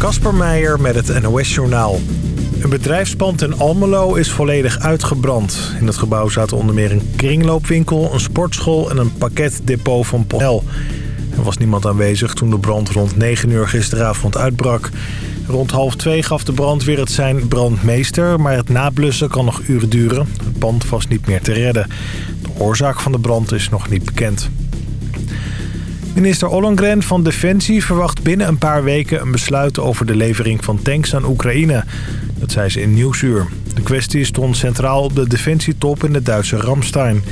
Kasper Meijer met het NOS-journaal. Een bedrijfspand in Almelo is volledig uitgebrand. In het gebouw zaten onder meer een kringloopwinkel, een sportschool en een pakketdepot van PostNL. Er was niemand aanwezig toen de brand rond 9 uur gisteravond uitbrak. Rond half twee gaf de brandweer het zijn brandmeester, maar het nablussen kan nog uren duren. Het pand was niet meer te redden. De oorzaak van de brand is nog niet bekend. Minister Ollongren van Defensie verwacht binnen een paar weken een besluit over de levering van tanks aan Oekraïne. Dat zei ze in Nieuwsuur. De kwestie stond centraal op de defensietop in de Duitse Ramstein.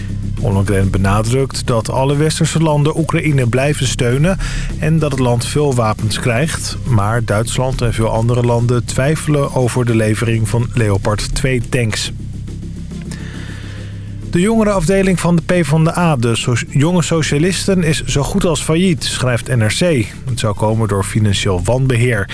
Ollongren benadrukt dat alle westerse landen Oekraïne blijven steunen en dat het land veel wapens krijgt. Maar Duitsland en veel andere landen twijfelen over de levering van Leopard 2 tanks. De jongerenafdeling van de PvdA, de jonge socialisten, is zo goed als failliet, schrijft NRC. Het zou komen door financieel wanbeheer.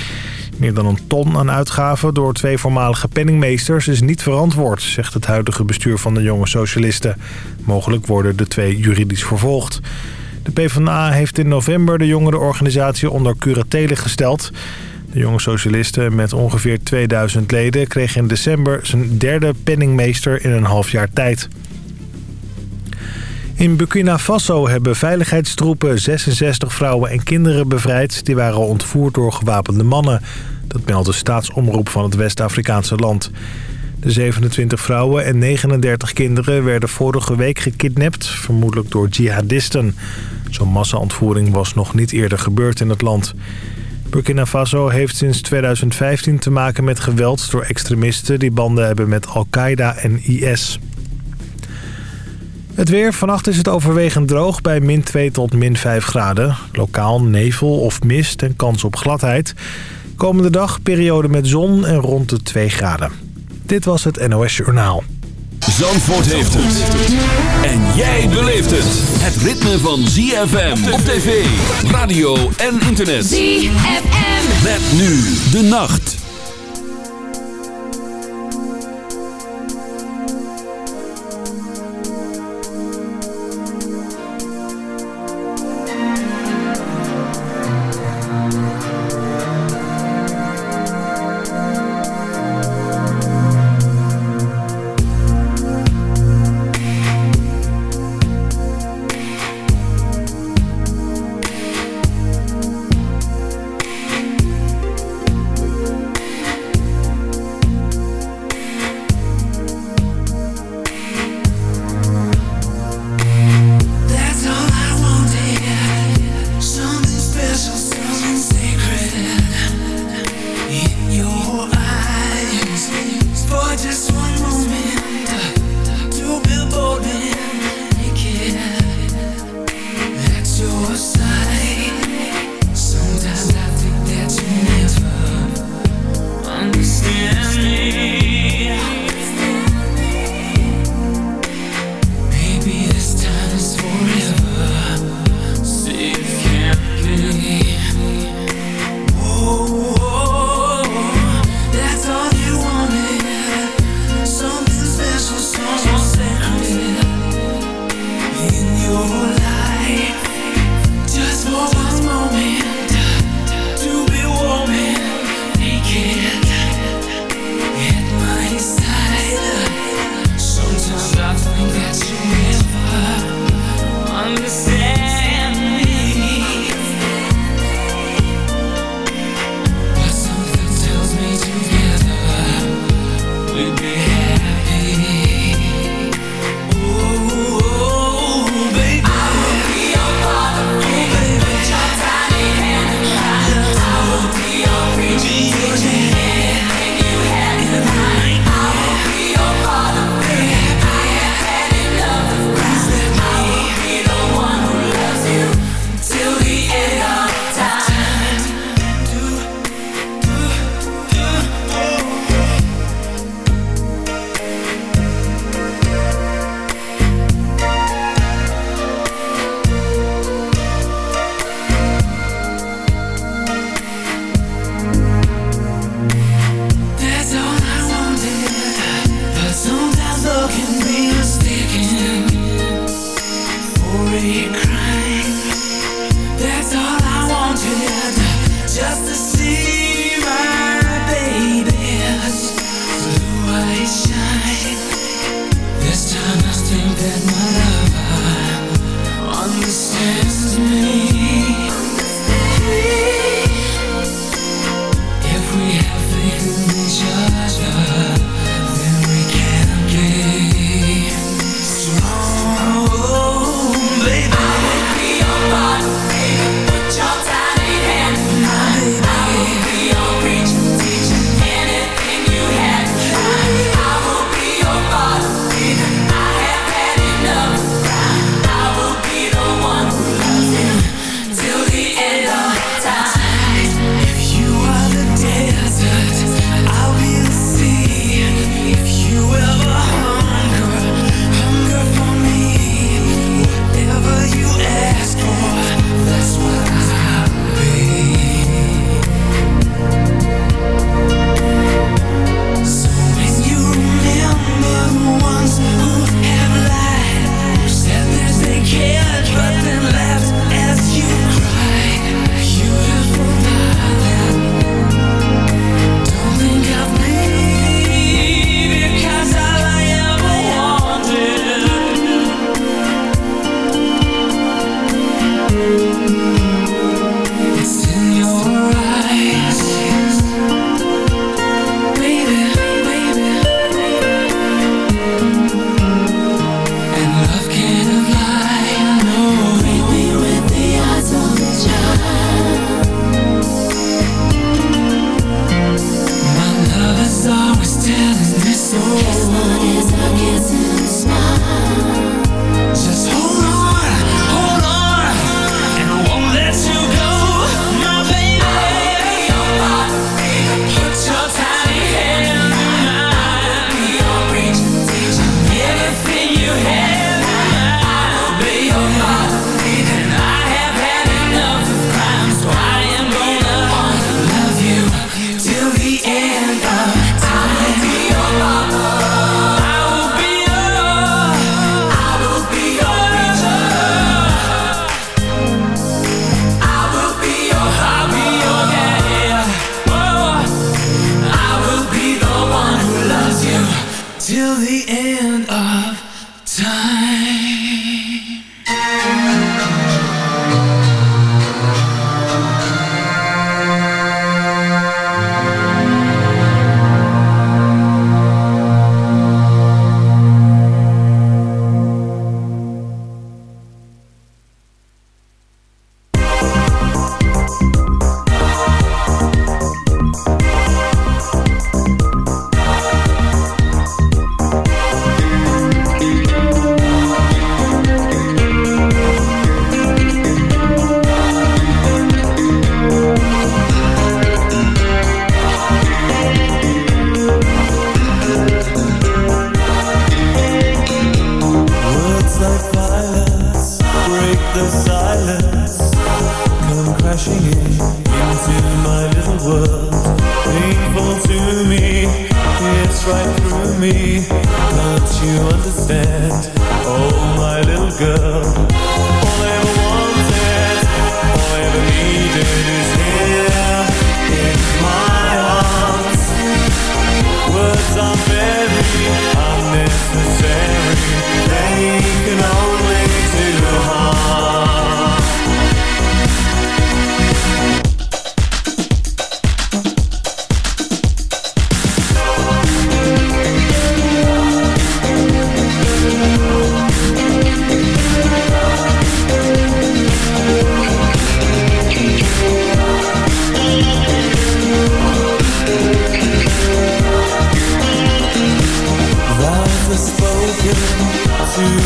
Meer dan een ton aan uitgaven door twee voormalige penningmeesters is niet verantwoord, zegt het huidige bestuur van de jonge socialisten. Mogelijk worden de twee juridisch vervolgd. De PvdA heeft in november de jongerenorganisatie onder curatele gesteld. De jonge socialisten met ongeveer 2000 leden kreeg in december zijn derde penningmeester in een half jaar tijd. In Burkina Faso hebben veiligheidstroepen 66 vrouwen en kinderen bevrijd... die waren ontvoerd door gewapende mannen. Dat meldt de staatsomroep van het West-Afrikaanse land. De 27 vrouwen en 39 kinderen werden vorige week gekidnapt... vermoedelijk door jihadisten. Zo'n massa-ontvoering was nog niet eerder gebeurd in het land. Burkina Faso heeft sinds 2015 te maken met geweld door extremisten... die banden hebben met Al-Qaeda en IS. Het weer. Vannacht is het overwegend droog bij min 2 tot min 5 graden. Lokaal nevel of mist en kans op gladheid. Komende dag periode met zon en rond de 2 graden. Dit was het NOS Journaal. Zandvoort heeft het. En jij beleeft het. Het ritme van ZFM op tv, radio en internet. ZFM. Met nu de nacht.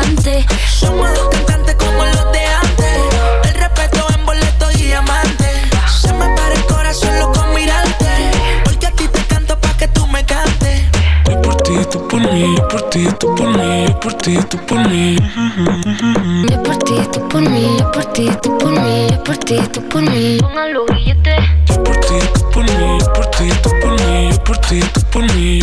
Cantes. Somos dos cantantes como los de antes. El respeto en boleto y diamante. Se me para el corazón solo con mirarte. Porque a ti te canto pa' que tú me cantes. Yo por ti, tú por mí, yo por ti, tú por mí, yo por ti, tú por mí. Yo por ti, tú por mí, yo por ti, tú por mí, yo por ti, tú por mí. Pongan los billetes. Yo por ti, tú por mí, yo por ti, tú por mí, yo por ti, tú por mí.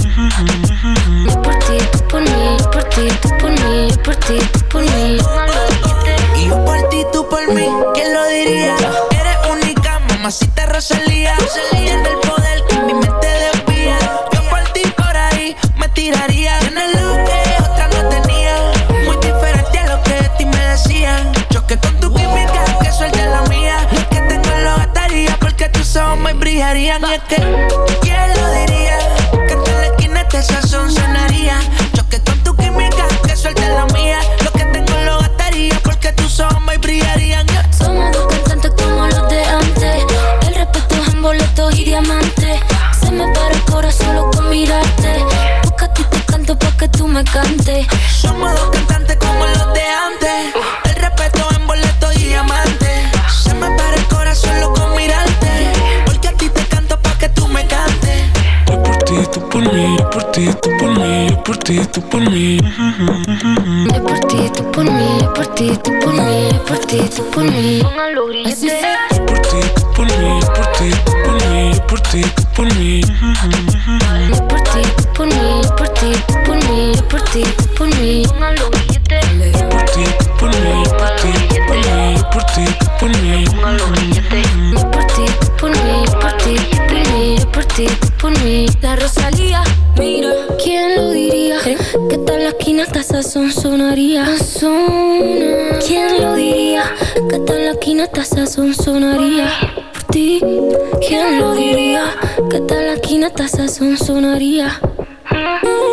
Y ¿quién lo diría? Que en la esquina este sazón sonaría. Choque con tu química, que suelte la mía. Lo que tengo lo gastaría porque tus ojos me brillarían. Somos dos cantantes como los de antes. El respeto es en boletos y diamantes. Se me para el corazón solo con mirarte. Porque a ti te canto pa' que tú me cantes. Somos dos ti, tú por mí. Yo por ti, tú por mí, yo por ti, tú por mí, yo por ti, tú por mí. Grilletes. Yo por ti, tú por mí, yo por ti, tú por mí, yo por ti, tú por mí. Yo por ti, tú por mí, yo por ti, tú por mí, yo por ti, tú por mí. Sazón sonaría. Sazona. ¿Quién lo diría? Que tal la esquina hasta sazón sonaría. Por ti, ¿quién lo diría? Que tal la esquina hasta sazón sonaría. ¿Quién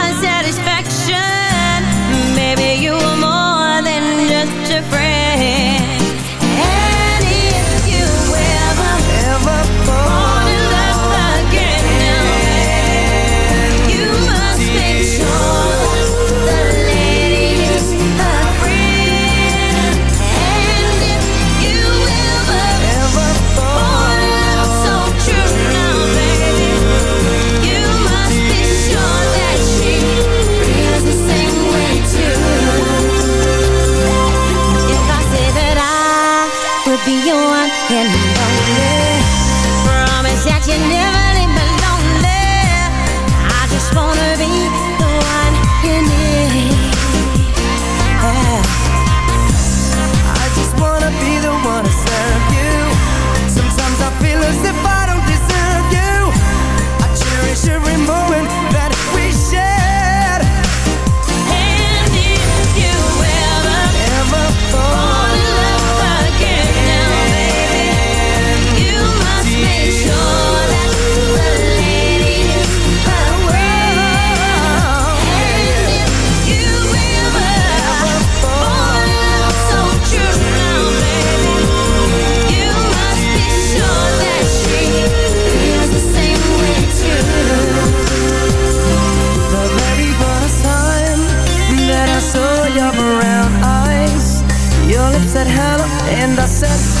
And I said